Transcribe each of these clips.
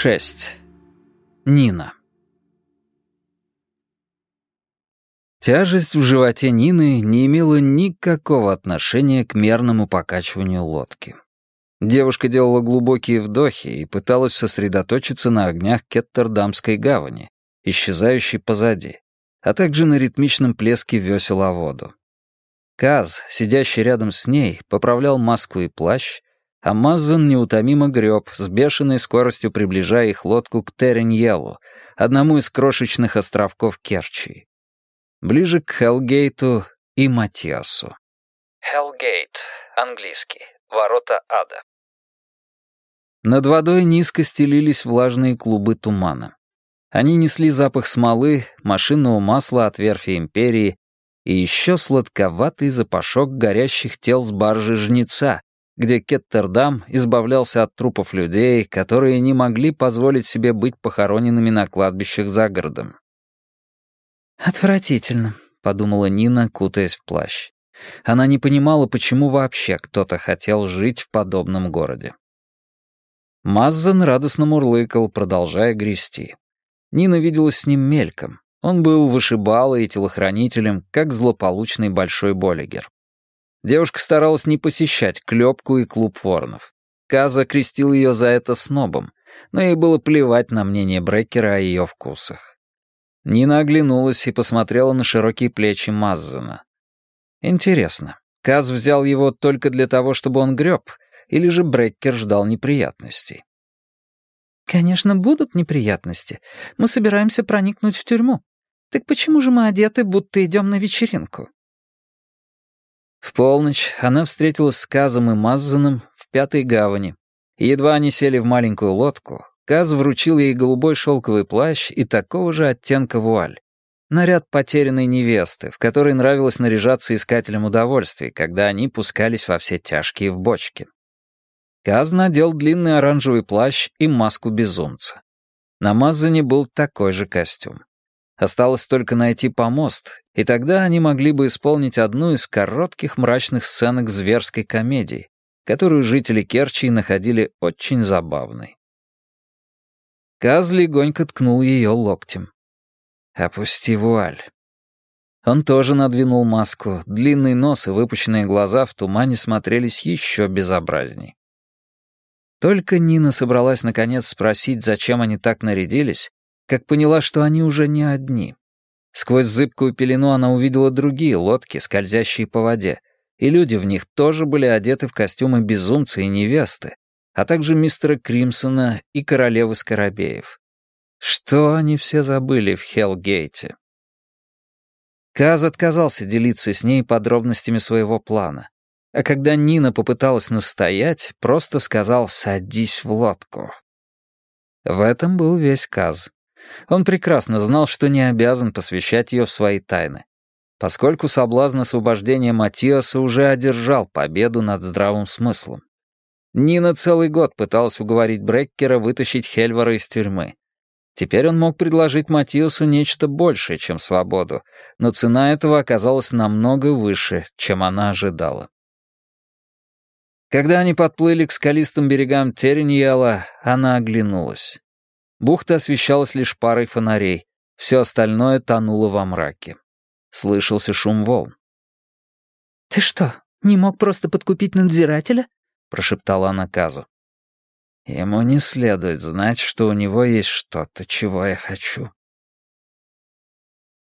6. Нина. Тяжесть в животе Нины не имела никакого отношения к мерному покачиванию лодки. Девушка делала глубокие вдохи и пыталась сосредоточиться на огнях Кеттердамской гавани, исчезающей позади, а также на ритмичном плеске весел о воду. Каз, сидящий рядом с ней, поправлял маску и плащ, а Маззен неутомимо греб, с бешеной скоростью приближая их лодку к Тереньелу, одному из крошечных островков Керчи. Ближе к Хелгейту и Матиасу. Хелгейт, английский, ворота ада. Над водой низко стелились влажные клубы тумана. Они несли запах смолы, машинного масла от верфи Империи и еще сладковатый запашок горящих тел с баржи Жнеца, где Кеттердам избавлялся от трупов людей, которые не могли позволить себе быть похороненными на кладбищах за городом. «Отвратительно», — подумала Нина, кутаясь в плащ. Она не понимала, почему вообще кто-то хотел жить в подобном городе. Маззен радостно мурлыкал, продолжая грести. Нина виделась с ним мельком. Он был вышибалой и телохранителем, как злополучный большой болигер. Девушка старалась не посещать клепку и клуб воронов. Каза крестил ее за это снобом, но ей было плевать на мнение Брекера о ее вкусах. Нина оглянулась и посмотрела на широкие плечи Маззена. Интересно, Каз взял его только для того, чтобы он греб, или же Бреккер ждал неприятностей? «Конечно, будут неприятности. Мы собираемся проникнуть в тюрьму. Так почему же мы одеты, будто идем на вечеринку?» В полночь она встретилась с Казом и Маззаном в Пятой гавани. Едва они сели в маленькую лодку, Каз вручил ей голубой шелковый плащ и такого же оттенка вуаль. Наряд потерянной невесты, в которой нравилось наряжаться искателям удовольствий, когда они пускались во все тяжкие в бочке. Каз надел длинный оранжевый плащ и маску безумца. На Маззане был такой же костюм. Осталось только найти помост, и тогда они могли бы исполнить одну из коротких мрачных сценок зверской комедии, которую жители Керчи находили очень забавной. Каз легонько ткнул ее локтем. «Опусти вуаль». Он тоже надвинул маску, длинный нос и выпущенные глаза в тумане смотрелись еще безобразней. Только Нина собралась наконец спросить, зачем они так нарядились, как поняла, что они уже не одни. Сквозь зыбкую пелену она увидела другие лодки, скользящие по воде, и люди в них тоже были одеты в костюмы безумца и невесты, а также мистера Кримсона и королевы Скоробеев. Что они все забыли в Хелгейте? Каз отказался делиться с ней подробностями своего плана. А когда Нина попыталась настоять, просто сказал «садись в лодку». В этом был весь Каз. Он прекрасно знал, что не обязан посвящать ее в свои тайны, поскольку соблазн освобождения Матиаса уже одержал победу над здравым смыслом. Нина целый год пыталась уговорить Бреккера вытащить Хельвара из тюрьмы. Теперь он мог предложить Матиасу нечто большее, чем свободу, но цена этого оказалась намного выше, чем она ожидала. Когда они подплыли к скалистым берегам Тереньяла, она оглянулась. Бухта освещалась лишь парой фонарей, все остальное тонуло во мраке. Слышался шум волн. «Ты что, не мог просто подкупить надзирателя?» — прошептала она Казу. «Ему не следует знать, что у него есть что-то, чего я хочу».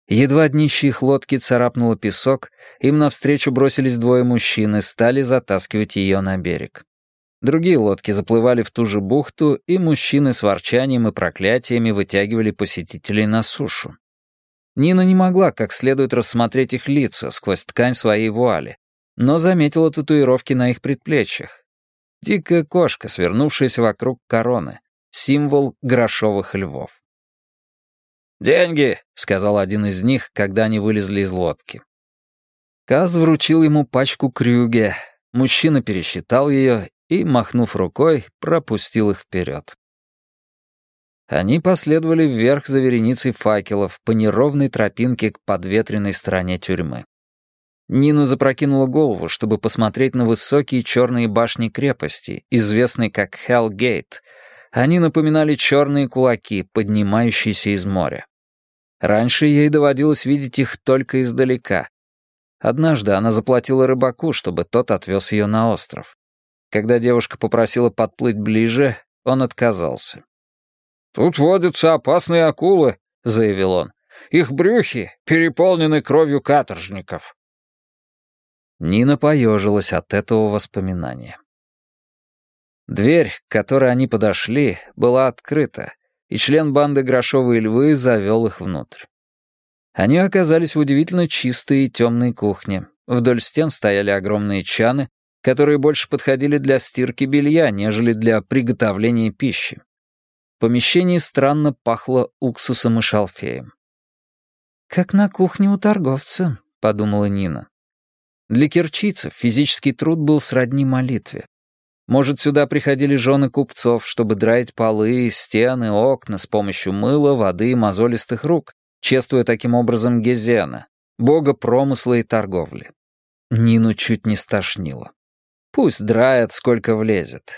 Едва днище их лодки царапнуло песок, им навстречу бросились двое мужчин и стали затаскивать ее на берег. Другие лодки заплывали в ту же бухту, и мужчины с ворчанием и проклятиями вытягивали посетителей на сушу. Нина не могла как следует рассмотреть их лица сквозь ткань своей вуали, но заметила татуировки на их предплечьях. Дикая кошка, свернувшаяся вокруг короны, символ грошовых львов. «Деньги», — сказал один из них, когда они вылезли из лодки. Каз вручил ему пачку крюге. Мужчина пересчитал ее и, махнув рукой, пропустил их вперед. Они последовали вверх за вереницей факелов по неровной тропинке к подветренной стороне тюрьмы. Нина запрокинула голову, чтобы посмотреть на высокие черные башни крепости, известной как Хеллгейт, Они напоминали черные кулаки, поднимающиеся из моря. Раньше ей доводилось видеть их только издалека. Однажды она заплатила рыбаку, чтобы тот отвез ее на остров. Когда девушка попросила подплыть ближе, он отказался. «Тут водятся опасные акулы», — заявил он. «Их брюхи переполнены кровью каторжников». Нина поежилась от этого воспоминания. Дверь, к которой они подошли, была открыта, и член банды «Грошовые львы» завел их внутрь. Они оказались в удивительно чистой и темной кухне. Вдоль стен стояли огромные чаны, которые больше подходили для стирки белья, нежели для приготовления пищи. В помещении странно пахло уксусом и шалфеем. «Как на кухне у торговца», — подумала Нина. Для кирчийцев физический труд был сродни молитве. Может, сюда приходили жены купцов, чтобы драить полы, стены, окна с помощью мыла, воды и мозолистых рук, чествуя таким образом Гезена, бога промысла и торговли. Нину чуть не стошнило. Пусть драет, сколько влезет.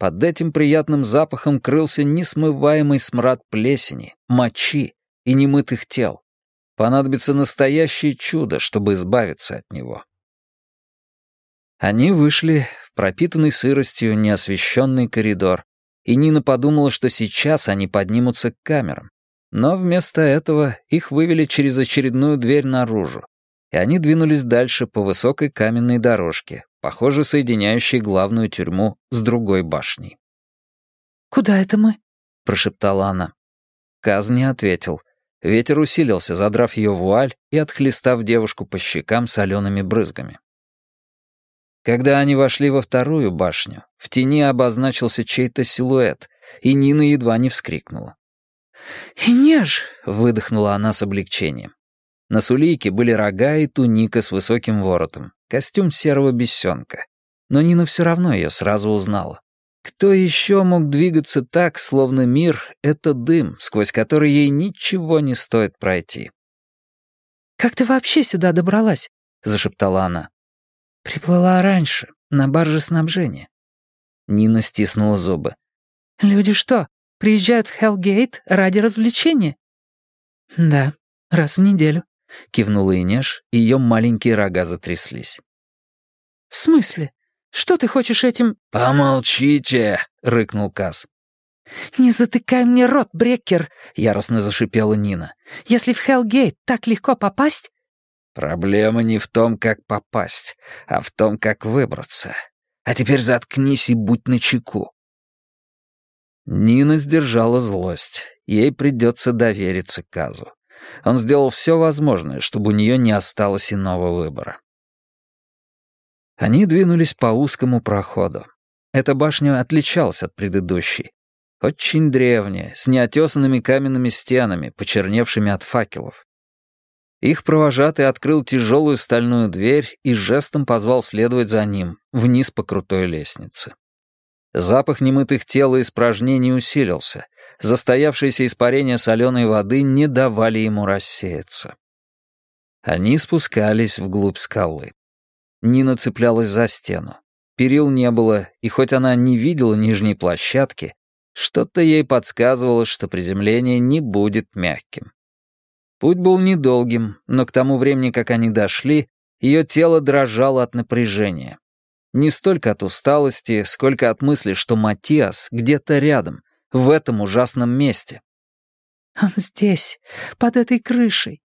Под этим приятным запахом крылся несмываемый смрад плесени, мочи и немытых тел. Понадобится настоящее чудо, чтобы избавиться от него. Они вышли в пропитанный сыростью неосвещенный коридор, и Нина подумала, что сейчас они поднимутся к камерам. Но вместо этого их вывели через очередную дверь наружу, и они двинулись дальше по высокой каменной дорожке, похоже, соединяющей главную тюрьму с другой башней. «Куда это мы?» — прошептала она. Каз не ответил. Ветер усилился, задрав ее вуаль и отхлестав девушку по щекам солеными брызгами. Когда они вошли во вторую башню, в тени обозначился чей-то силуэт, и Нина едва не вскрикнула. «Инеж!» — выдохнула она с облегчением. На сулейке были рога и туника с высоким воротом, костюм серого бесенка. Но Нина все равно ее сразу узнала. Кто еще мог двигаться так, словно мир — это дым, сквозь который ей ничего не стоит пройти? «Как ты вообще сюда добралась?» — зашептала она. «Приплыла раньше, на барже снабжения». Нина стиснула зубы. «Люди что, приезжают в Хелгейт ради развлечения?» «Да, раз в неделю», — кивнула Инеш, и ее маленькие рога затряслись. «В смысле? Что ты хочешь этим...» «Помолчите!» — рыкнул Каз. «Не затыкай мне рот, Бреккер!» — яростно зашипела Нина. «Если в Хелгейт так легко попасть, Проблема не в том, как попасть, а в том, как выбраться. А теперь заткнись и будь начеку. Нина сдержала злость. Ей придется довериться Казу. Он сделал все возможное, чтобы у нее не осталось иного выбора. Они двинулись по узкому проходу. Эта башня отличалась от предыдущей. Очень древняя, с неотесанными каменными стенами, почерневшими от факелов. Их провожатый открыл тяжелую стальную дверь и жестом позвал следовать за ним, вниз по крутой лестнице. Запах немытых тел и испражнений усилился. Застоявшиеся испарения соленой воды не давали ему рассеяться. Они спускались вглубь скалы. Нина цеплялась за стену. Перил не было, и хоть она не видела нижней площадки, что-то ей подсказывало, что приземление не будет мягким. Путь был недолгим, но к тому времени, как они дошли, ее тело дрожало от напряжения. Не столько от усталости, сколько от мысли, что Матиас где-то рядом, в этом ужасном месте. «Он здесь, под этой крышей.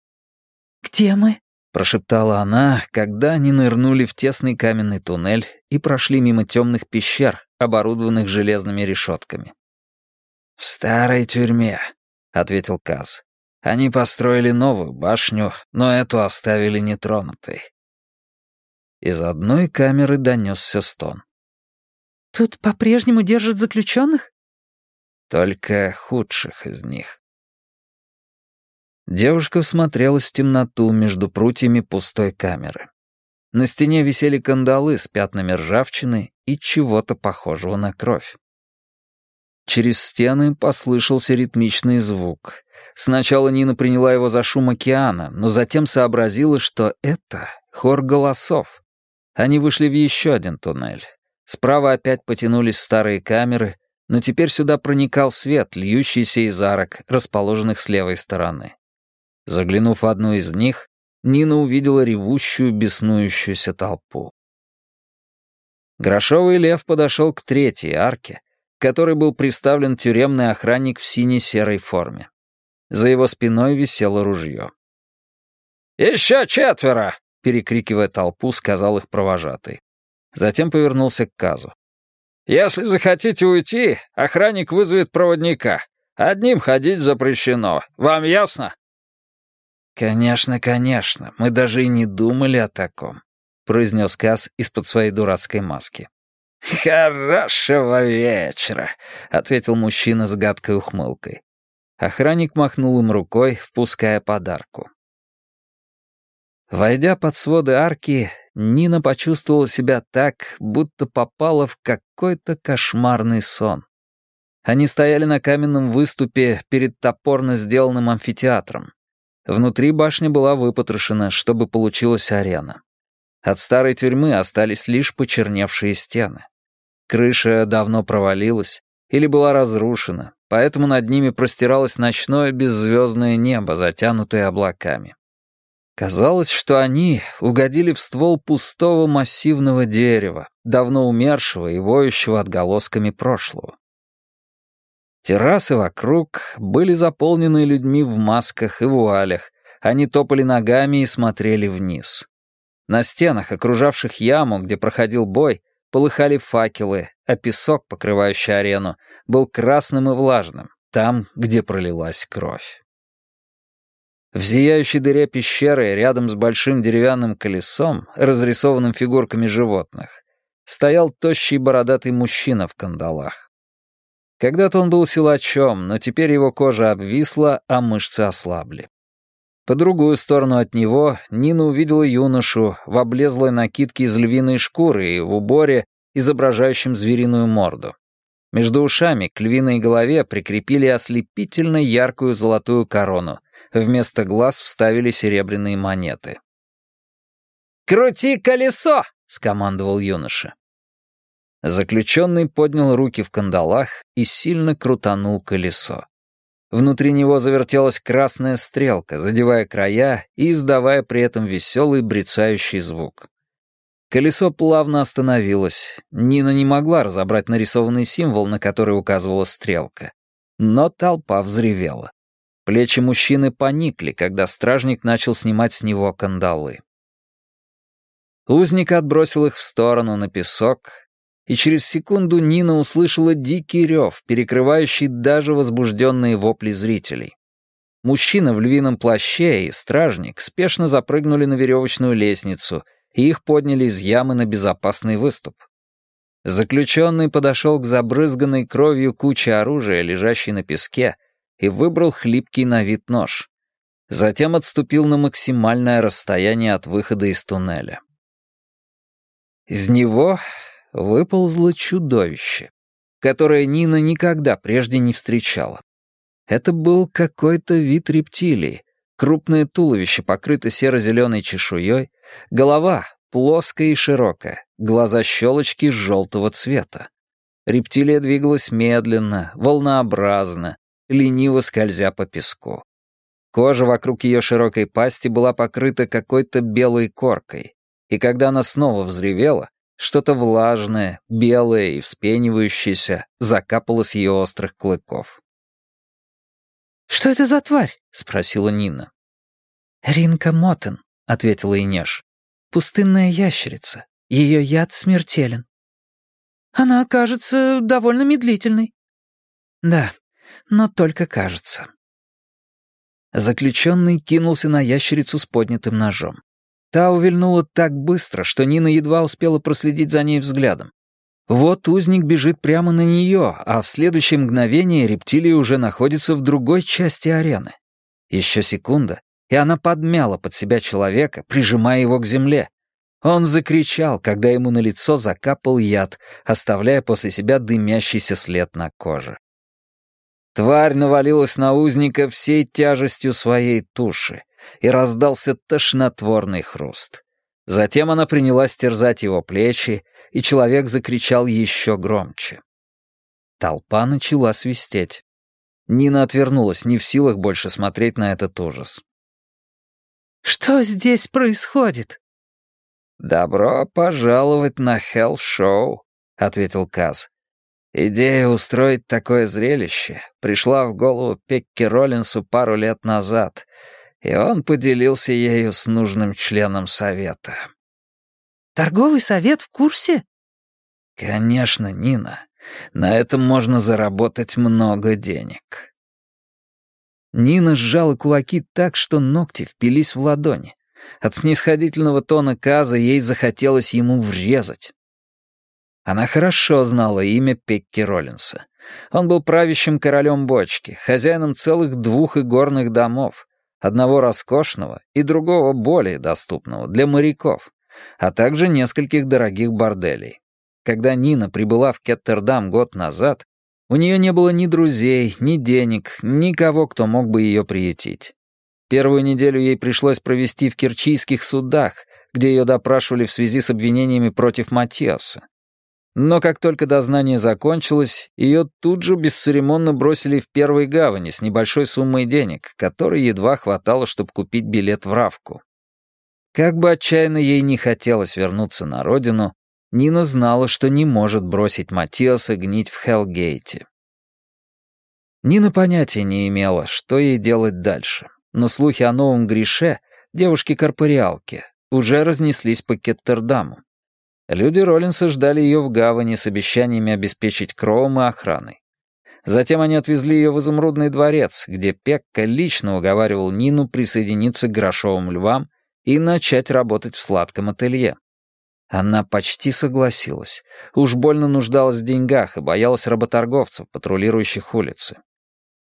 Где мы?» — прошептала она, когда они нырнули в тесный каменный туннель и прошли мимо темных пещер, оборудованных железными решетками. «В старой тюрьме», — ответил Каз. Они построили новую башню, но эту оставили нетронутой. Из одной камеры донесся стон. «Тут по-прежнему держат заключенных?» «Только худших из них». Девушка всмотрелась в темноту между прутьями пустой камеры. На стене висели кандалы с пятнами ржавчины и чего-то похожего на кровь. Через стены послышался ритмичный звук. Сначала Нина приняла его за шум океана, но затем сообразила, что это хор голосов. Они вышли в еще один туннель. Справа опять потянулись старые камеры, но теперь сюда проникал свет, льющийся из арок, расположенных с левой стороны. Заглянув в одну из них, Нина увидела ревущую, беснующуюся толпу. Грошовый лев подошел к третьей арке, к которой был приставлен тюремный охранник в сине-серой форме. За его спиной висело ружье. «Еще четверо!» — перекрикивая толпу, сказал их провожатый. Затем повернулся к Казу. «Если захотите уйти, охранник вызовет проводника. Одним ходить запрещено. Вам ясно?» «Конечно, конечно. Мы даже и не думали о таком», — произнес Каз из-под своей дурацкой маски. «Хорошего вечера», — ответил мужчина с гадкой ухмылкой. Охранник махнул им рукой, впуская подарку. Войдя под своды арки, Нина почувствовала себя так, будто попала в какой-то кошмарный сон. Они стояли на каменном выступе перед топорно сделанным амфитеатром. Внутри башня была выпотрошена, чтобы получилась арена. От старой тюрьмы остались лишь почерневшие стены. Крыша давно провалилась или была разрушена, поэтому над ними простиралось ночное беззвездное небо, затянутое облаками. Казалось, что они угодили в ствол пустого массивного дерева, давно умершего и воющего отголосками прошлого. Террасы вокруг были заполнены людьми в масках и вуалях, они топали ногами и смотрели вниз. На стенах, окружавших яму, где проходил бой, полыхали факелы, а песок, покрывающий арену, был красным и влажным, там, где пролилась кровь. В зияющей дыре пещеры, рядом с большим деревянным колесом, разрисованным фигурками животных, стоял тощий бородатый мужчина в кандалах. Когда-то он был силачом, но теперь его кожа обвисла, а мышцы ослабли. По другую сторону от него Нина увидела юношу в облезлой накидке из львиной шкуры и в уборе, изображающем звериную морду. Между ушами к львиной голове прикрепили ослепительно яркую золотую корону, вместо глаз вставили серебряные монеты. «Крути колесо!» — скомандовал юноша. Заключенный поднял руки в кандалах и сильно крутанул колесо. Внутри него завертелась красная стрелка, задевая края и издавая при этом веселый брецающий звук. Колесо плавно остановилось. Нина не могла разобрать нарисованный символ, на который указывала стрелка. Но толпа взревела. Плечи мужчины поникли, когда стражник начал снимать с него кандалы. Узник отбросил их в сторону на песок, и через секунду Нина услышала дикий рев, перекрывающий даже возбужденные вопли зрителей. Мужчина в львином плаще и стражник спешно запрыгнули на веревочную лестницу, и их подняли из ямы на безопасный выступ. Заключенный подошел к забрызганной кровью куче оружия, лежащей на песке, и выбрал хлипкий на вид нож. Затем отступил на максимальное расстояние от выхода из туннеля. Из него выползло чудовище, которое Нина никогда прежде не встречала. Это был какой-то вид рептилии. Крупное туловище покрыто серо-зеленой чешуей, голова плоская и широкая, глаза-щелочки желтого цвета. Рептилия двигалась медленно, волнообразно, лениво скользя по песку. Кожа вокруг ее широкой пасти была покрыта какой-то белой коркой, и когда она снова взревела, что-то влажное, белое и вспенивающееся закапало с ее острых клыков. «Что это за тварь?» — спросила Нина. «Ринка Мотен», — ответила Инеш. «Пустынная ящерица. Ее яд смертелен». «Она кажется довольно медлительной». «Да, но только кажется». Заключенный кинулся на ящерицу с поднятым ножом. Та увильнула так быстро, что Нина едва успела проследить за ней взглядом. Вот узник бежит прямо на нее, а в следующее мгновение рептилия уже находится в другой части арены. Еще секунда, и она подмяла под себя человека, прижимая его к земле. Он закричал, когда ему на лицо закапал яд, оставляя после себя дымящийся след на коже. Тварь навалилась на узника всей тяжестью своей туши, и раздался тошнотворный хруст. Затем она принялась терзать его плечи, и человек закричал еще громче. Толпа начала свистеть. Нина отвернулась, не в силах больше смотреть на этот ужас. «Что здесь происходит?» «Добро пожаловать на Хелл-шоу», — ответил Каз. Идея устроить такое зрелище пришла в голову Пекке Роллинсу пару лет назад, и он поделился ею с нужным членом совета. «Торговый совет в курсе?» «Конечно, Нина. На этом можно заработать много денег». Нина сжала кулаки так, что ногти впились в ладони. От снисходительного тона Каза ей захотелось ему врезать. Она хорошо знала имя Пекки Роллинса. Он был правящим королем бочки, хозяином целых двух игорных домов, одного роскошного и другого более доступного для моряков, а также нескольких дорогих борделей. Когда Нина прибыла в Кеттердам год назад, у нее не было ни друзей, ни денег, никого, кто мог бы ее приютить. Первую неделю ей пришлось провести в кирчийских судах, где ее допрашивали в связи с обвинениями против Матиаса. Но как только дознание закончилось, ее тут же бесцеремонно бросили в первой гавани с небольшой суммой денег, которой едва хватало, чтобы купить билет в Равку. Как бы отчаянно ей не хотелось вернуться на родину, Нина знала, что не может бросить Матиаса гнить в Хелгейте. Нина понятия не имела, что ей делать дальше, но слухи о новом греше, девушке-корпориалке, уже разнеслись по Кеттердаму. Люди Роллинса ждали ее в гавани с обещаниями обеспечить кровом и охраной. Затем они отвезли ее в Изумрудный дворец, где Пекка лично уговаривал Нину присоединиться к грошовым львам и начать работать в сладком ателье. Она почти согласилась. Уж больно нуждалась в деньгах и боялась работорговцев, патрулирующих улицы.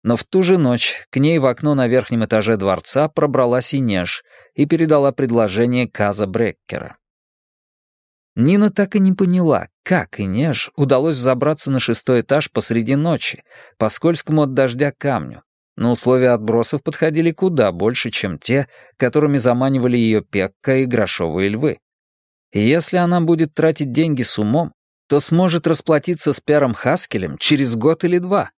Но в ту же ночь к ней в окно на верхнем этаже дворца пробралась Инеж и передала предложение Каза Бреккера. Нина так и не поняла, как Инеж удалось забраться на шестой этаж посреди ночи, по скользкому от дождя камню, но условия отбросов подходили куда больше, чем те, которыми заманивали ее Пекка и грошовые львы. И если она будет тратить деньги с умом, то сможет расплатиться с Пером Хаскелем через год или два,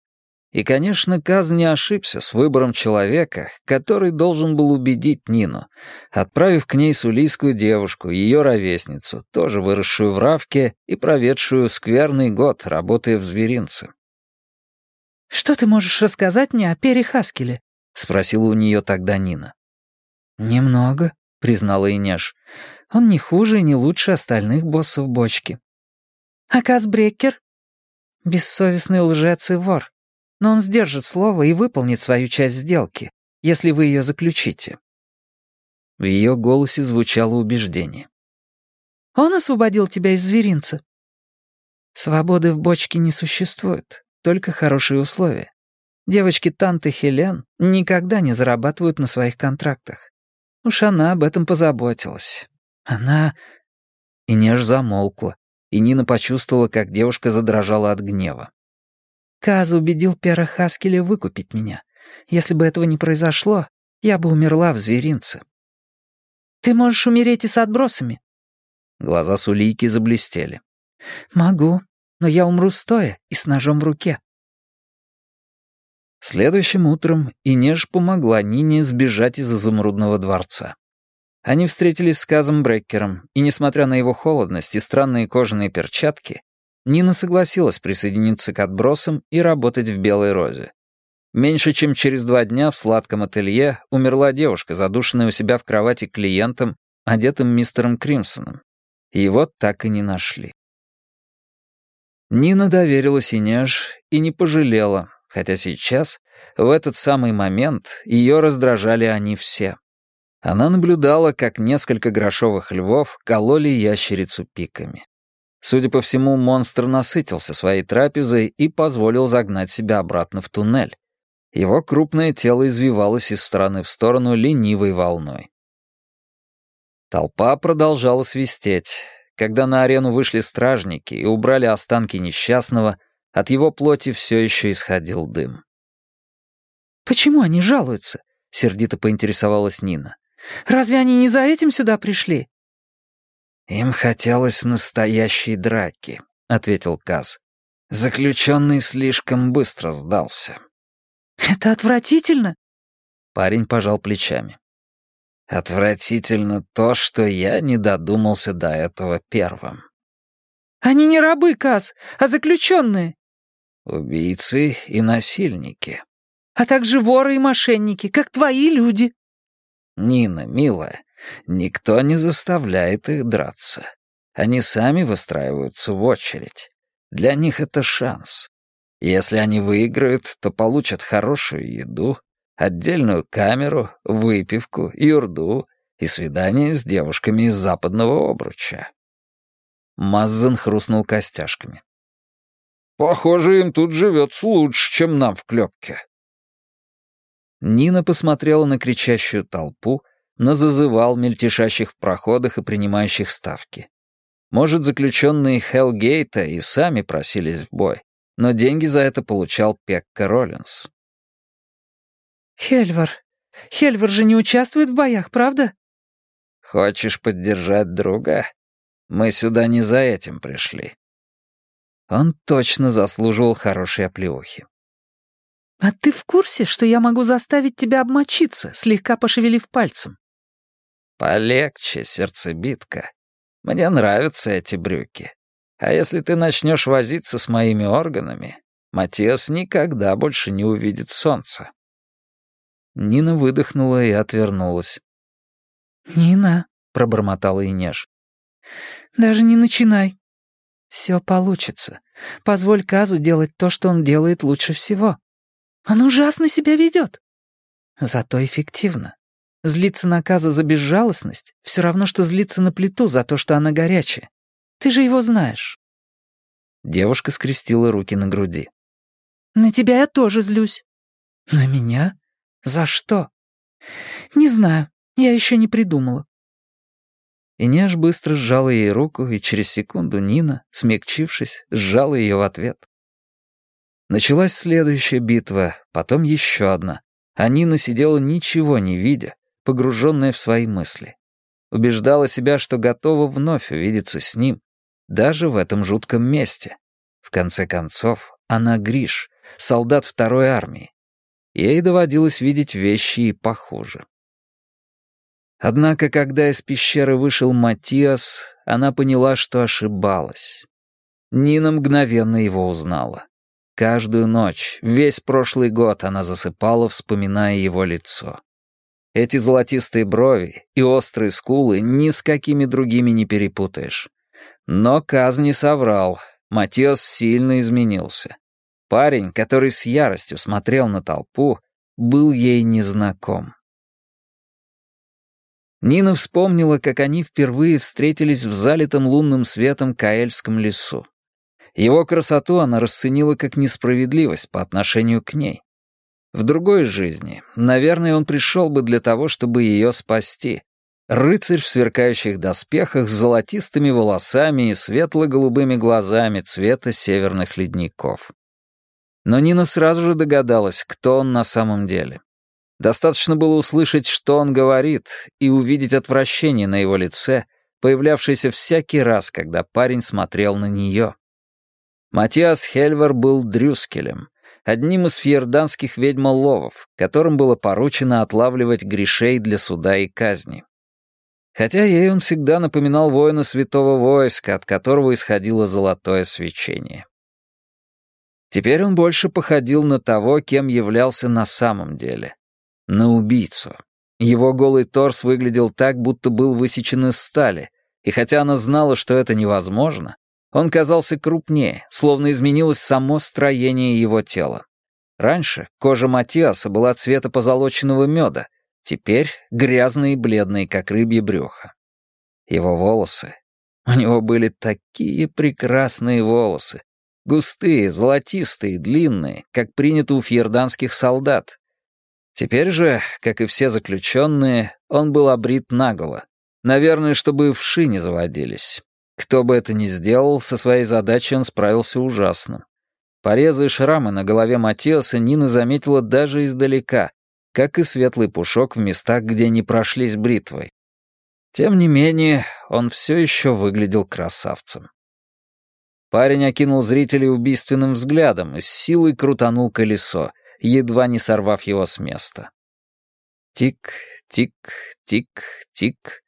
и, конечно, Каз не ошибся с выбором человека, который должен был убедить Нину, отправив к ней сулийскую девушку, ее ровесницу, тоже выросшую в Равке и проведшую скверный год, работая в зверинце. «Что ты можешь рассказать мне о Пере Хаскеле?» — спросила у нее тогда Нина. «Немного», — признала Инеш. «Он не хуже и не лучше остальных боссов бочки». «А Каз Брекер?» «Бессовестный лжец и вор но он сдержит слово и выполнит свою часть сделки, если вы ее заключите». В ее голосе звучало убеждение. «Он освободил тебя из зверинца?» «Свободы в бочке не существует, только хорошие условия. Девочки Танты Хелен никогда не зарабатывают на своих контрактах. Уж она об этом позаботилась. Она...» И неж замолкла, и Нина почувствовала, как девушка задрожала от гнева. Каз убедил Пера Хаскеля выкупить меня. Если бы этого не произошло, я бы умерла в зверинце. Ты можешь умереть и с отбросами. Глаза Сулийки заблестели. Могу, но я умру стоя и с ножом в руке. Следующим утром Инеж помогла Нине сбежать из изумрудного дворца. Они встретились с Казом Бреккером, и, несмотря на его холодность и странные кожаные перчатки, Нина согласилась присоединиться к отбросам и работать в «Белой розе». Меньше чем через два дня в сладком ателье умерла девушка, задушенная у себя в кровати клиентом, одетым мистером Кримсоном. Его так и не нашли. Нина доверилась Инеж и не пожалела, хотя сейчас, в этот самый момент, ее раздражали они все. Она наблюдала, как несколько грошовых львов кололи ящерицу пиками. Судя по всему, монстр насытился своей трапезой и позволил загнать себя обратно в туннель. Его крупное тело извивалось из стороны в сторону ленивой волной. Толпа продолжала свистеть. Когда на арену вышли стражники и убрали останки несчастного, от его плоти все еще исходил дым. «Почему они жалуются?» — сердито поинтересовалась Нина. «Разве они не за этим сюда пришли?» «Им хотелось настоящей драки», — ответил Каз. Заключенный слишком быстро сдался. «Это отвратительно!» Парень пожал плечами. «Отвратительно то, что я не додумался до этого первым». «Они не рабы, Каз, а заключенные». «Убийцы и насильники». «А также воры и мошенники, как твои люди». «Нина, милая, никто не заставляет их драться. Они сами выстраиваются в очередь. Для них это шанс. Если они выиграют, то получат хорошую еду, отдельную камеру, выпивку, юрду и свидание с девушками из западного обруча. Маззен хрустнул костяшками. «Похоже, им тут живется лучше, чем нам в клепке». Нина посмотрела на кричащую толпу, на зазывал мельтешащих в проходах и принимающих ставки. Может, заключенные Хелгейта и сами просились в бой, но деньги за это получал Пекка Роллинс. «Хельвар, Хельвар же не участвует в боях, правда?» «Хочешь поддержать друга? Мы сюда не за этим пришли». Он точно заслуживал хорошей оплеухи. «А ты в курсе, что я могу заставить тебя обмочиться, слегка пошевелив пальцем?» «Полегче, сердцебитка. Мне нравятся эти брюки. А если ты начнешь возиться с моими органами, Матиас никогда больше не увидит солнца». Нина выдохнула и отвернулась. «Нина», — пробормотала Инеж. «Даже не начинай. Все получится. Позволь Казу делать то, что он делает лучше всего. Он ужасно себя ведет. Зато эффективно. Злиться на Каза за безжалостность — все равно, что злиться на плиту за то, что она горячая. Ты же его знаешь». Девушка скрестила руки на груди. «На тебя я тоже злюсь». «На меня? За что?» «Не знаю. Я еще не придумала». Инеж быстро сжала ей руку, и через секунду Нина, смягчившись, сжала ее в ответ. Началась следующая битва, потом еще одна. А Нина сидела ничего не видя, погруженная в свои мысли. Убеждала себя, что готова вновь увидеться с ним, даже в этом жутком месте. В конце концов, она Гриш, солдат второй армии. Ей доводилось видеть вещи и похуже. Однако, когда из пещеры вышел Матиас, она поняла, что ошибалась. Нина мгновенно его узнала. Каждую ночь, весь прошлый год она засыпала, вспоминая его лицо. Эти золотистые брови и острые скулы ни с какими другими не перепутаешь. Но Каз не соврал, Матиас сильно изменился. Парень, который с яростью смотрел на толпу, был ей незнаком. Нина вспомнила, как они впервые встретились в залитом лунным светом Каэльском лесу. Его красоту она расценила как несправедливость по отношению к ней. В другой жизни, наверное, он пришел бы для того, чтобы ее спасти. Рыцарь в сверкающих доспехах с золотистыми волосами и светло-голубыми глазами цвета северных ледников. Но Нина сразу же догадалась, кто он на самом деле. Достаточно было услышать, что он говорит, и увидеть отвращение на его лице, появлявшееся всякий раз, когда парень смотрел на нее. Матиас Хельвер был Дрюскелем, одним из фьерданских ведьмоловов, которым было поручено отлавливать грешей для суда и казни. Хотя ей он всегда напоминал воина святого войска, от которого исходило золотое свечение. Теперь он больше походил на того, кем являлся на самом деле на убийцу. Его голый торс выглядел так, будто был высечен из стали, и хотя она знала, что это невозможно, он казался крупнее, словно изменилось само строение его тела. Раньше кожа Матиаса была цвета позолоченного меда, теперь грязные и бледные, как рыбье брюхо. Его волосы... У него были такие прекрасные волосы. Густые, золотистые, длинные, как принято у фьерданских солдат, Теперь же, как и все заключенные, он был обрит наголо. Наверное, чтобы вши не заводились. Кто бы это ни сделал, со своей задачей он справился ужасно. Порезы и шрамы на голове Матиаса Нина заметила даже издалека, как и светлый пушок в местах, где не прошлись бритвой. Тем не менее, он все еще выглядел красавцем. Парень окинул зрителей убийственным взглядом и с силой крутанул колесо, едва не сорвав его с места. Тик, тик, тик, тик.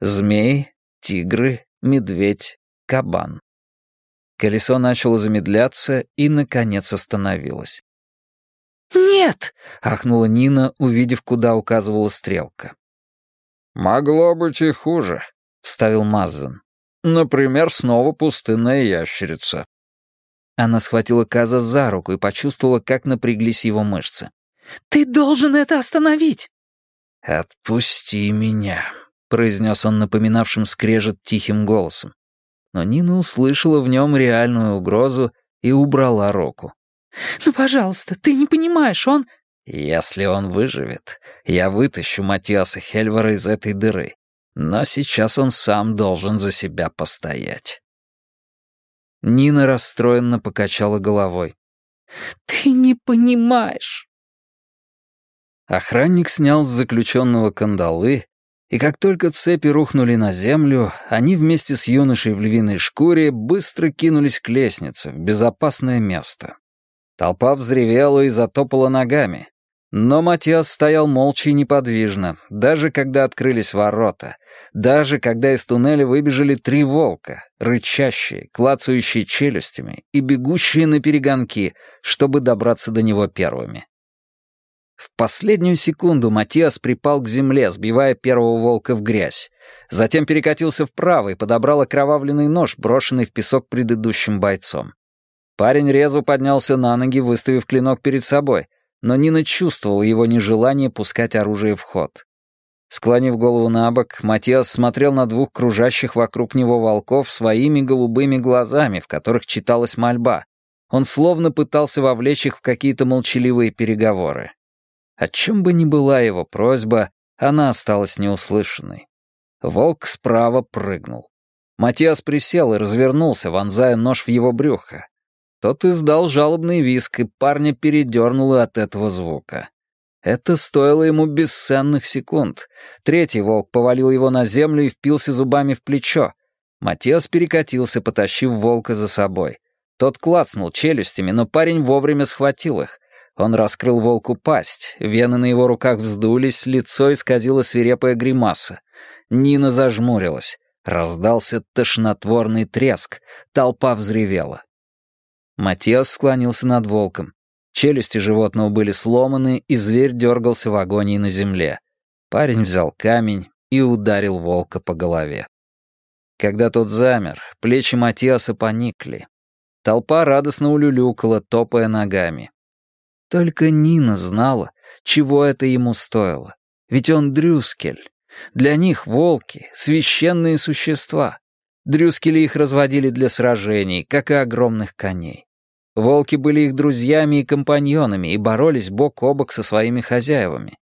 Змей, тигры, медведь, кабан. Колесо начало замедляться и, наконец, остановилось. «Нет!» — ахнула Нина, увидев, куда указывала стрелка. «Могло быть и хуже», — вставил Маззен. «Например, снова пустынная ящерица». Она схватила Каза за руку и почувствовала, как напряглись его мышцы. «Ты должен это остановить!» «Отпусти меня», — произнес он напоминавшим скрежет тихим голосом. Но Нина услышала в нем реальную угрозу и убрала руку. «Ну, пожалуйста, ты не понимаешь, он...» «Если он выживет, я вытащу Матиаса Хельвара из этой дыры. Но сейчас он сам должен за себя постоять». Нина расстроенно покачала головой. «Ты не понимаешь». Охранник снял с заключенного кандалы, и как только цепи рухнули на землю, они вместе с юношей в львиной шкуре быстро кинулись к лестнице, в безопасное место. Толпа взревела и затопала ногами. Но Матиас стоял молча и неподвижно, даже когда открылись ворота, даже когда из туннеля выбежали три волка, рычащие, клацающие челюстями и бегущие на перегонки, чтобы добраться до него первыми. В последнюю секунду Матиас припал к земле, сбивая первого волка в грязь. Затем перекатился вправо и подобрал окровавленный нож, брошенный в песок предыдущим бойцом. Парень резво поднялся на ноги, выставив клинок перед собой, но Нина чувствовала его нежелание пускать оружие в ход. Склонив голову на бок, Матиас смотрел на двух кружащих вокруг него волков своими голубыми глазами, в которых читалась мольба. Он словно пытался вовлечь их в какие-то молчаливые переговоры. О чем бы ни была его просьба, она осталась неуслышанной. Волк справа прыгнул. Матиас присел и развернулся, вонзая нож в его брюхо. Тот издал жалобный виск, и парня передернуло от этого звука. Это стоило ему бесценных секунд. Третий волк повалил его на землю и впился зубами в плечо. Матиас перекатился, потащив волка за собой. Тот клацнул челюстями, но парень вовремя схватил их. Он раскрыл волку пасть, вены на его руках вздулись, лицо исказило свирепая гримаса. Нина зажмурилась. Раздался тошнотворный треск. Толпа взревела. Матиас склонился над волком. Челюсти животного были сломаны, и зверь дергался в агонии на земле. Парень взял камень и ударил волка по голове. Когда тот замер, плечи Матиаса поникли. Толпа радостно улюлюкала, топая ногами. Только Нина знала, чего это ему стоило. Ведь он Дрюскель. Для них волки — священные существа. Дрюскели их разводили для сражений, как и огромных коней. Волки были их друзьями и компаньонами и боролись бок о бок со своими хозяевами.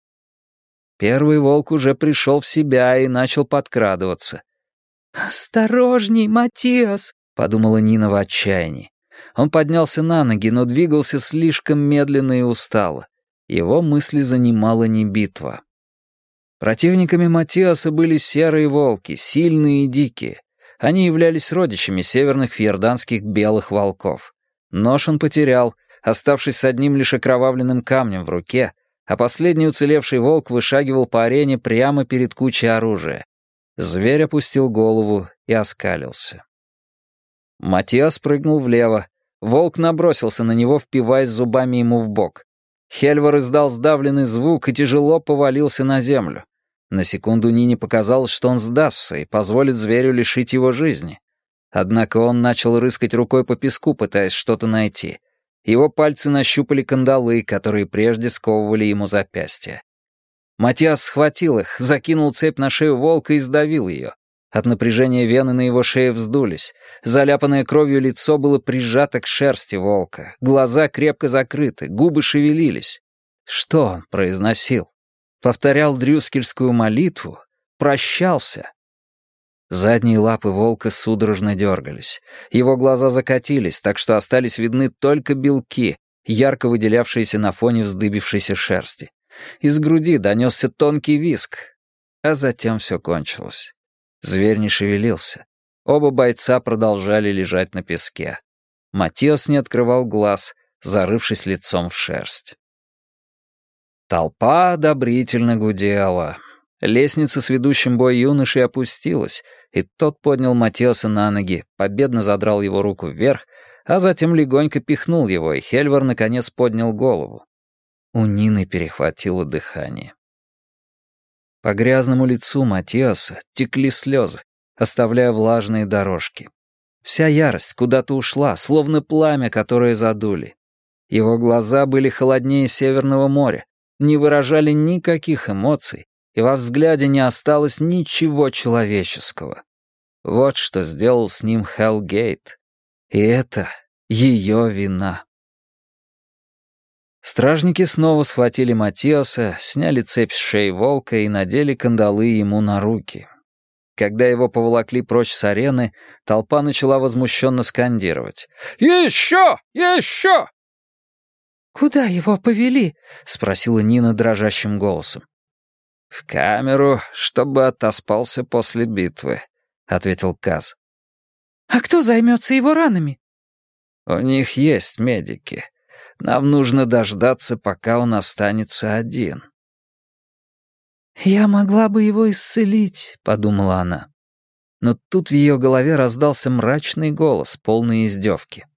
Первый волк уже пришел в себя и начал подкрадываться. «Осторожней, Матиас!» — подумала Нина в отчаянии. Он поднялся на ноги, но двигался слишком медленно и устало. Его мысли занимала не битва. Противниками Матиаса были серые волки, сильные и дикие. Они являлись родичами северных фьерданских белых волков. Нож он потерял, оставшись с одним лишь окровавленным камнем в руке, а последний уцелевший волк вышагивал по арене прямо перед кучей оружия. Зверь опустил голову и оскалился. Матиас прыгнул влево. Волк набросился на него, впиваясь зубами ему в бок. Хельвар издал сдавленный звук и тяжело повалился на землю. На секунду Нине показалось, что он сдастся и позволит зверю лишить его жизни. Однако он начал рыскать рукой по песку, пытаясь что-то найти. Его пальцы нащупали кандалы, которые прежде сковывали ему запястья. Матиас схватил их, закинул цепь на шею волка и сдавил ее. От напряжения вены на его шее вздулись. Заляпанное кровью лицо было прижато к шерсти волка. Глаза крепко закрыты, губы шевелились. Что он произносил? Повторял дрюскельскую молитву? Прощался? Задние лапы волка судорожно дергались. Его глаза закатились, так что остались видны только белки, ярко выделявшиеся на фоне вздыбившейся шерсти. Из груди донесся тонкий виск, а затем все кончилось. Зверь не шевелился. Оба бойца продолжали лежать на песке. Матиас не открывал глаз, зарывшись лицом в шерсть. Толпа одобрительно гудела. Лестница с ведущим бой юношей опустилась, и тот поднял Матиаса на ноги, победно задрал его руку вверх, а затем легонько пихнул его, и Хельвар наконец поднял голову. У Нины перехватило дыхание. По грязному лицу Матиаса текли слезы, оставляя влажные дорожки. Вся ярость куда-то ушла, словно пламя, которое задули. Его глаза были холоднее Северного моря, не выражали никаких эмоций, и во взгляде не осталось ничего человеческого. Вот что сделал с ним Хелгейт. И это ее вина. Стражники снова схватили Матиаса, сняли цепь с шеи волка и надели кандалы ему на руки. Когда его поволокли прочь с арены, толпа начала возмущенно скандировать. «Еще! Еще!» «Куда его повели?» — спросила Нина дрожащим голосом. «В камеру, чтобы отоспался после битвы», — ответил Каз. «А кто займется его ранами?» «У них есть медики. Нам нужно дождаться, пока он останется один». «Я могла бы его исцелить», — подумала она. Но тут в ее голове раздался мрачный голос, полный издевки.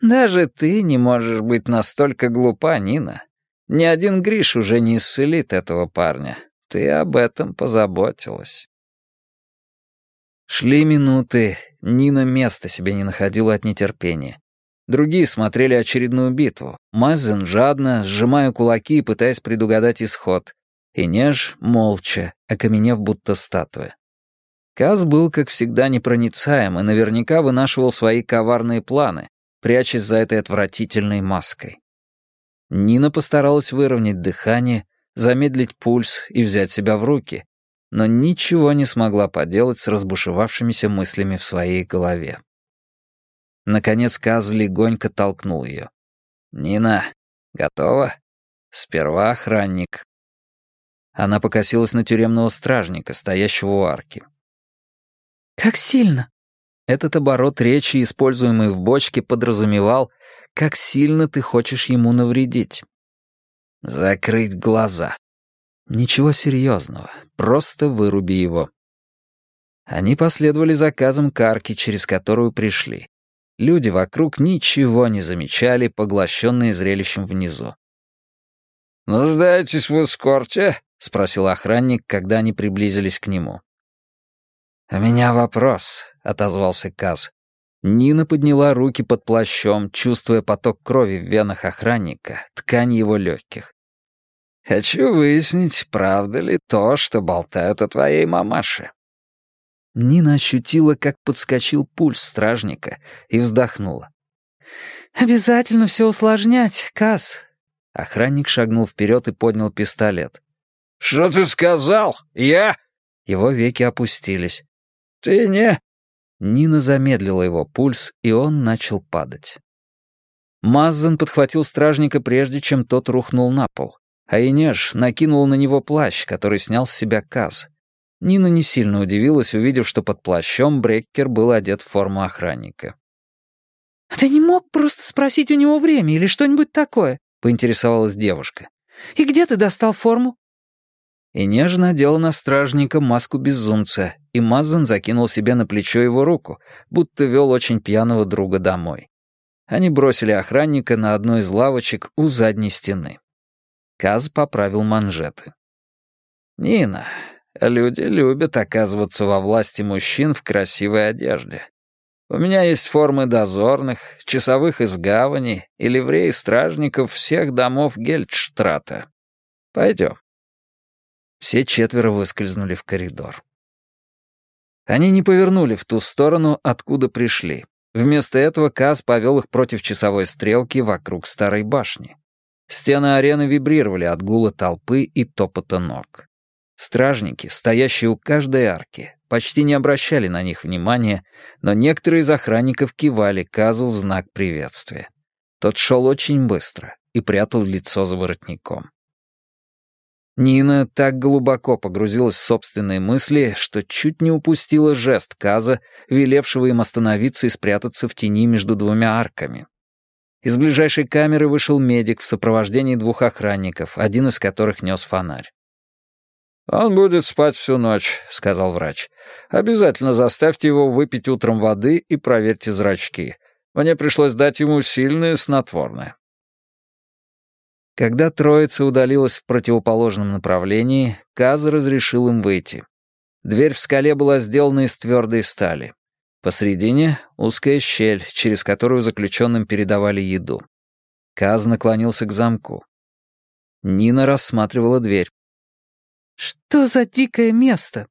«Даже ты не можешь быть настолько глупа, Нина. Ни один Гриш уже не исцелит этого парня. Ты об этом позаботилась». Шли минуты, Нина места себе не находила от нетерпения. Другие смотрели очередную битву. Мазен жадно, сжимая кулаки и пытаясь предугадать исход. И Неж молча, окаменев будто статуя. Каз был, как всегда, непроницаем и наверняка вынашивал свои коварные планы, прячась за этой отвратительной маской. Нина постаралась выровнять дыхание, замедлить пульс и взять себя в руки, но ничего не смогла поделать с разбушевавшимися мыслями в своей голове. Наконец Каз легонько толкнул ее. «Нина, готова? Сперва охранник». Она покосилась на тюремного стражника, стоящего у арки. «Как сильно?» Этот оборот речи, используемый в бочке, подразумевал, как сильно ты хочешь ему навредить. Закрыть глаза. Ничего серьезного, просто выруби его. Они последовали заказам карки, через которую пришли. Люди вокруг ничего не замечали, поглощенные зрелищем внизу. «Нуждаетесь в эскорте?» — спросил охранник, когда они приблизились к нему. «У меня вопрос», — отозвался Каз. Нина подняла руки под плащом, чувствуя поток крови в венах охранника, ткань его легких. «Хочу выяснить, правда ли то, что болтают о твоей мамаше». Нина ощутила, как подскочил пульс стражника, и вздохнула. «Обязательно все усложнять, Кас. Охранник шагнул вперед и поднял пистолет. «Что ты сказал? Я...» Его веки опустились. «Ты не...» Нина замедлила его пульс, и он начал падать. Маззен подхватил стражника, прежде чем тот рухнул на пол, а Инеж накинул на него плащ, который снял с себя Каз. Нина не сильно удивилась, увидев, что под плащом Бреккер был одет в форму охранника. «А ты не мог просто спросить у него время или что-нибудь такое?» — поинтересовалась девушка. «И где ты достал форму?» И нежно надела на стражника маску безумца, и Мазан закинул себе на плечо его руку, будто вел очень пьяного друга домой. Они бросили охранника на одну из лавочек у задней стены. Каз поправил манжеты. «Нина, люди любят оказываться во власти мужчин в красивой одежде. У меня есть формы дозорных, часовых из гавани и ливреи стражников всех домов Гельдштрата. Пойдем». Все четверо выскользнули в коридор. Они не повернули в ту сторону, откуда пришли. Вместо этого Каз повел их против часовой стрелки вокруг старой башни. Стены арены вибрировали от гула толпы и топота ног. Стражники, стоящие у каждой арки, почти не обращали на них внимания, но некоторые из охранников кивали Казу в знак приветствия. Тот шел очень быстро и прятал лицо за воротником. Нина так глубоко погрузилась в собственные мысли, что чуть не упустила жест Каза, велевшего им остановиться и спрятаться в тени между двумя арками. Из ближайшей камеры вышел медик в сопровождении двух охранников, один из которых нес фонарь. «Он будет спать всю ночь», — сказал врач. «Обязательно заставьте его выпить утром воды и проверьте зрачки. Мне пришлось дать ему сильное снотворное». Когда троица удалилась в противоположном направлении, Каза разрешил им выйти. Дверь в скале была сделана из твердой стали. Посредине — узкая щель, через которую заключенным передавали еду. Каз наклонился к замку. Нина рассматривала дверь. «Что за дикое место?»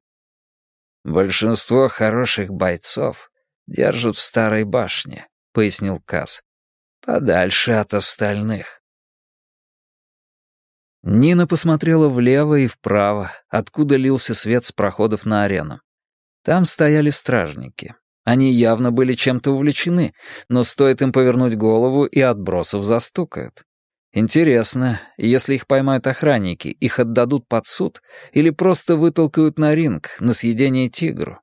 «Большинство хороших бойцов держат в старой башне», — пояснил Каз. «Подальше от остальных». Нина посмотрела влево и вправо, откуда лился свет с проходов на арену. Там стояли стражники. Они явно были чем-то увлечены, но стоит им повернуть голову, и отбросов застукают. Интересно, если их поймают охранники, их отдадут под суд или просто вытолкают на ринг, на съедение тигру?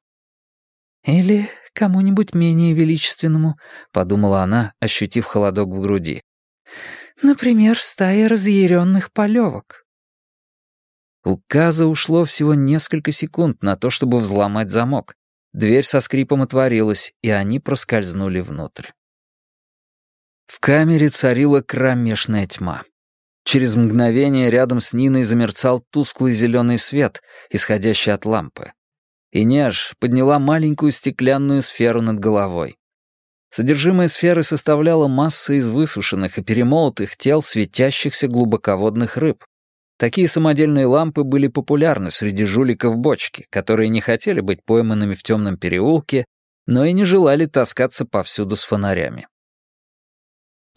«Или кому-нибудь менее величественному», — подумала она, ощутив холодок в груди. Например, стая разъяренных полевок. У Каза ушло всего несколько секунд на то, чтобы взломать замок. Дверь со скрипом отворилась, и они проскользнули внутрь. В камере царила кромешная тьма. Через мгновение рядом с Ниной замерцал тусклый зеленый свет, исходящий от лампы. И Неж подняла маленькую стеклянную сферу над головой. Содержимое сферы составляло масса из высушенных и перемолотых тел светящихся глубоководных рыб. Такие самодельные лампы были популярны среди жуликов бочки, которые не хотели быть пойманными в темном переулке, но и не желали таскаться повсюду с фонарями.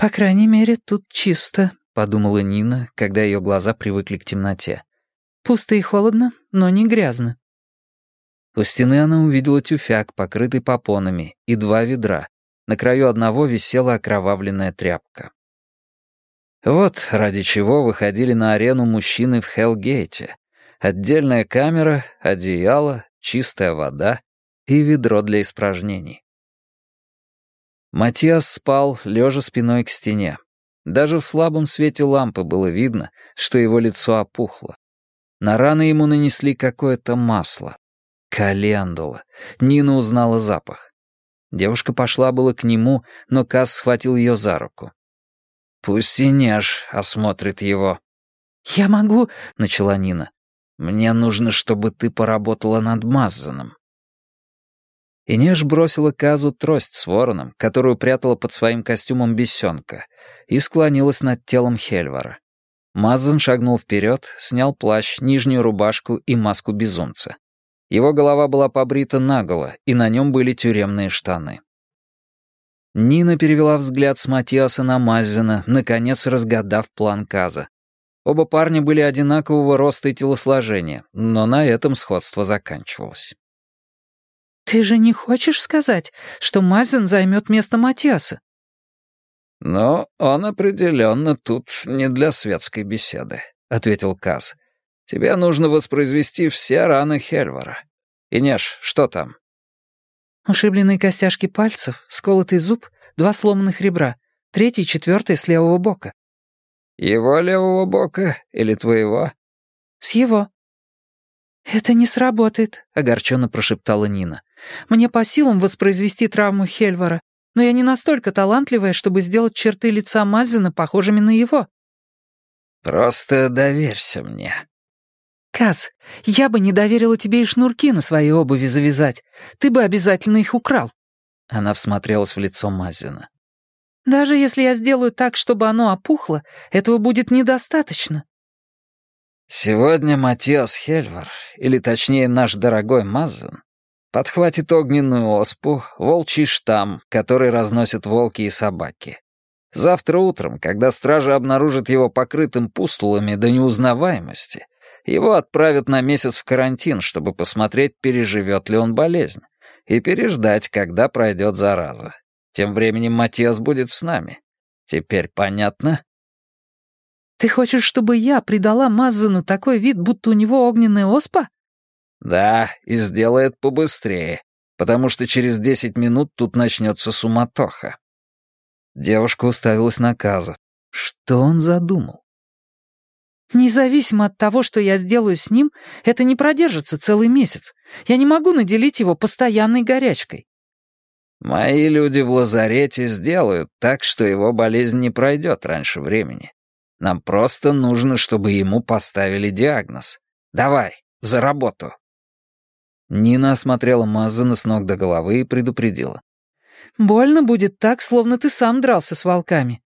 «По крайней мере, тут чисто», — подумала Нина, когда ее глаза привыкли к темноте. «Пусто и холодно, но не грязно». У стены она увидела тюфяк, покрытый попонами, и два ведра, на краю одного висела окровавленная тряпка. Вот ради чего выходили на арену мужчины в Хелгейте. Отдельная камера, одеяло, чистая вода и ведро для испражнений. Матиас спал, лежа спиной к стене. Даже в слабом свете лампы было видно, что его лицо опухло. На раны ему нанесли какое-то масло. Календула. Нина узнала запах. Девушка пошла было к нему, но Касс схватил ее за руку. «Пусть и неж осмотрит его». «Я могу...» — начала Нина. «Мне нужно, чтобы ты поработала над Мазаном». Инеж бросила Казу трость с вороном, которую прятала под своим костюмом бесенка, и склонилась над телом Хельвара. Мазан шагнул вперед, снял плащ, нижнюю рубашку и маску безумца. Его голова была побрита наголо, и на нем были тюремные штаны. Нина перевела взгляд с Матиаса на Маззина, наконец разгадав план Каза. Оба парня были одинакового роста и телосложения, но на этом сходство заканчивалось. «Ты же не хочешь сказать, что Мазин займет место Матиаса?» «Но он определенно тут не для светской беседы», — ответил Каз. Тебе нужно воспроизвести все раны Хельвара. Инеш, что там?» «Ушибленные костяшки пальцев, сколотый зуб, два сломанных ребра, третий и четвертый с левого бока». «Его левого бока или твоего?» «С его». «Это не сработает», — огорченно прошептала Нина. «Мне по силам воспроизвести травму Хельвара, но я не настолько талантливая, чтобы сделать черты лица Мазина похожими на его». «Просто доверься мне», «Каз, я бы не доверила тебе и шнурки на своей обуви завязать. Ты бы обязательно их украл». Она всмотрелась в лицо Мазина. «Даже если я сделаю так, чтобы оно опухло, этого будет недостаточно». «Сегодня Матиас Хельвар, или точнее наш дорогой Мазин, подхватит огненную оспу, волчий штамм, который разносят волки и собаки. Завтра утром, когда стража обнаружит его покрытым пустулами до неузнаваемости, его отправят на месяц в карантин, чтобы посмотреть, переживет ли он болезнь, и переждать, когда пройдет зараза. Тем временем Матиас будет с нами. Теперь понятно? Ты хочешь, чтобы я придала Маззану такой вид, будто у него огненная оспа?» «Да, и сделает побыстрее, потому что через десять минут тут начнется суматоха». Девушка уставилась на Каза. Что он задумал? «Независимо от того, что я сделаю с ним, это не продержится целый месяц. Я не могу наделить его постоянной горячкой». «Мои люди в лазарете сделают так, что его болезнь не пройдет раньше времени. Нам просто нужно, чтобы ему поставили диагноз. Давай, за работу». Нина осмотрела Мазана с ног до головы и предупредила. «Больно будет так, словно ты сам дрался с волками».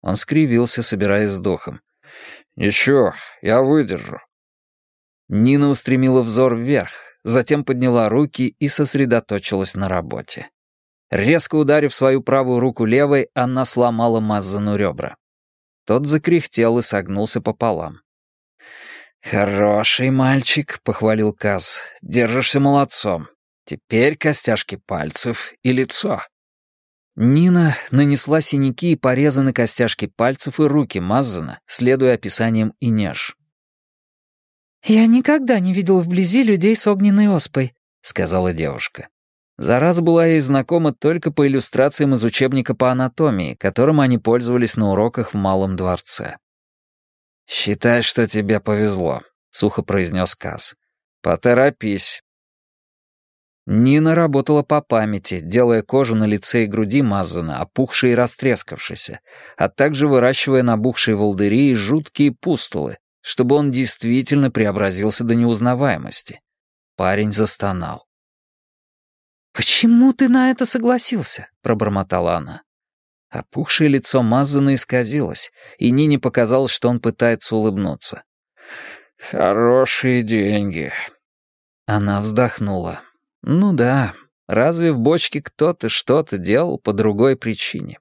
Он скривился, собираясь с духом. «Ничего, я выдержу». Нина устремила взор вверх, затем подняла руки и сосредоточилась на работе. Резко ударив свою правую руку левой, она сломала Мазану ребра. Тот закряхтел и согнулся пополам. «Хороший мальчик», — похвалил Каз. «Держишься молодцом. Теперь костяшки пальцев и лицо». Нина нанесла синяки и порезы на костяшки пальцев и руки Маззана, следуя описаниям Инеж. «Я никогда не видел вблизи людей с огненной оспой», — сказала девушка. Зараза была ей знакома только по иллюстрациям из учебника по анатомии, которым они пользовались на уроках в Малом дворце. «Считай, что тебе повезло», — сухо произнес Каз. «Поторопись». Нина работала по памяти, делая кожу на лице и груди Мазана, опухшей и растрескавшейся, а также выращивая набухшие волдыри и жуткие пустулы, чтобы он действительно преобразился до неузнаваемости. Парень застонал. «Почему ты на это согласился?» — пробормотала она. Опухшее лицо Мазана исказилось, и Нине показалось, что он пытается улыбнуться. «Хорошие деньги». Она вздохнула. «Ну да, разве в бочке кто-то что-то делал по другой причине?»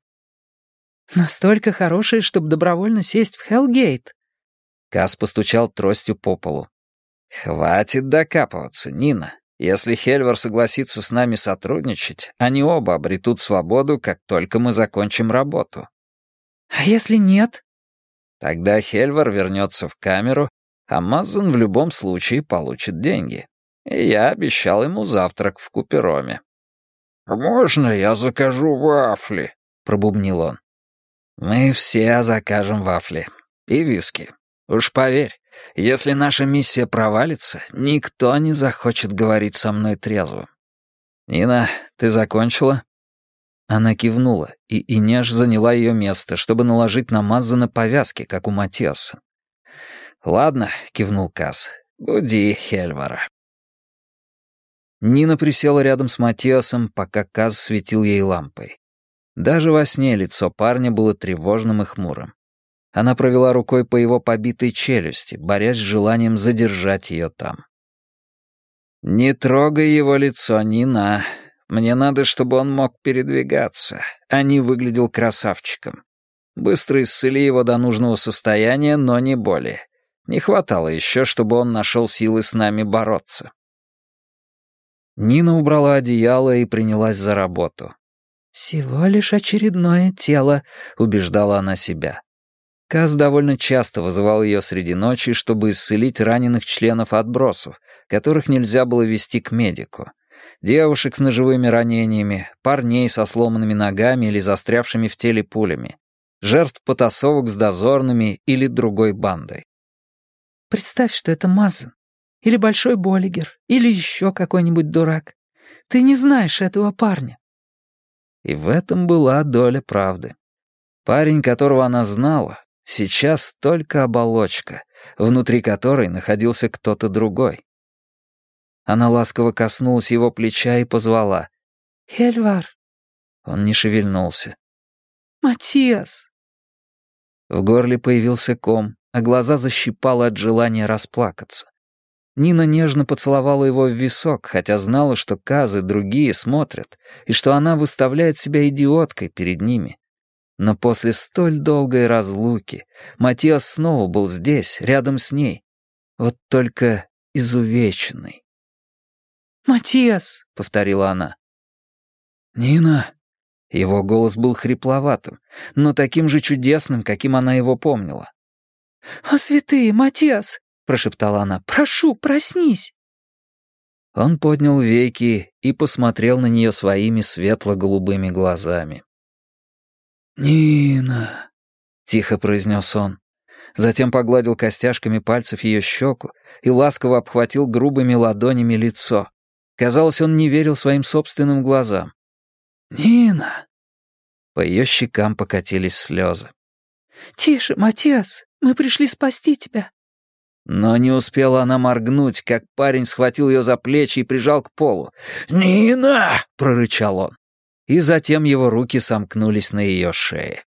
«Настолько хорошие, чтобы добровольно сесть в Хелгейт?» Кас постучал тростью по полу. «Хватит докапываться, Нина. Если Хельвар согласится с нами сотрудничать, они оба обретут свободу, как только мы закончим работу. А если нет? Тогда Хельвар вернется в камеру, а Мазан в любом случае получит деньги. И я обещал ему завтрак в Купероме. «Можно я закажу вафли?» — пробубнил он. «Мы все закажем вафли. И виски. Уж поверь, если наша миссия провалится, никто не захочет говорить со мной трезво. «Нина, ты закончила?» Она кивнула, и Инеж заняла ее место, чтобы наложить на повязки, как у Матиаса. «Ладно», — кивнул Каз, — «буди Хельвара». Нина присела рядом с Матиасом, пока Каз светил ей лампой. Даже во сне лицо парня было тревожным и хмурым. Она провела рукой по его побитой челюсти, борясь с желанием задержать ее там. «Не трогай его лицо, Нина. Мне надо, чтобы он мог передвигаться, а не выглядел красавчиком. Быстро исцели его до нужного состояния, но не более. Не хватало еще, чтобы он нашел силы с нами бороться». Нина убрала одеяло и принялась за работу. «Всего лишь очередное тело», — убеждала она себя. Каз довольно часто вызывал ее среди ночи, чтобы исцелить раненых членов отбросов, которых нельзя было вести к медику. Девушек с ножевыми ранениями, парней со сломанными ногами или застрявшими в теле пулями, жертв потасовок с дозорными или другой бандой. «Представь, что это Мазан, или Большой Болигер, или еще какой-нибудь дурак. Ты не знаешь этого парня». И в этом была доля правды. Парень, которого она знала, Сейчас только оболочка, внутри которой находился кто-то другой. Она ласково коснулась его плеча и позвала. «Хельвар». Он не шевельнулся. «Матиас». В горле появился ком, а глаза защипало от желания расплакаться. Нина нежно поцеловала его в висок, хотя знала, что Казы другие смотрят, и что она выставляет себя идиоткой перед ними. Но после столь долгой разлуки Матиас снова был здесь, рядом с ней. Вот только изувеченный. «Матиас!» — повторила она. «Нина!» Его голос был хрипловатым, но таким же чудесным, каким она его помнила. «О, святые, Матиас!» — прошептала она. «Прошу, проснись!» Он поднял веки и посмотрел на нее своими светло-голубыми глазами. «Нина!» — тихо произнес он. Затем погладил костяшками пальцев ее щеку и ласково обхватил грубыми ладонями лицо. Казалось, он не верил своим собственным глазам. «Нина!» По ее щекам покатились слезы. «Тише, Матиас, мы пришли спасти тебя». Но не успела она моргнуть, как парень схватил ее за плечи и прижал к полу. «Нина!» — прорычал он. И затем его руки сомкнулись на ее шее.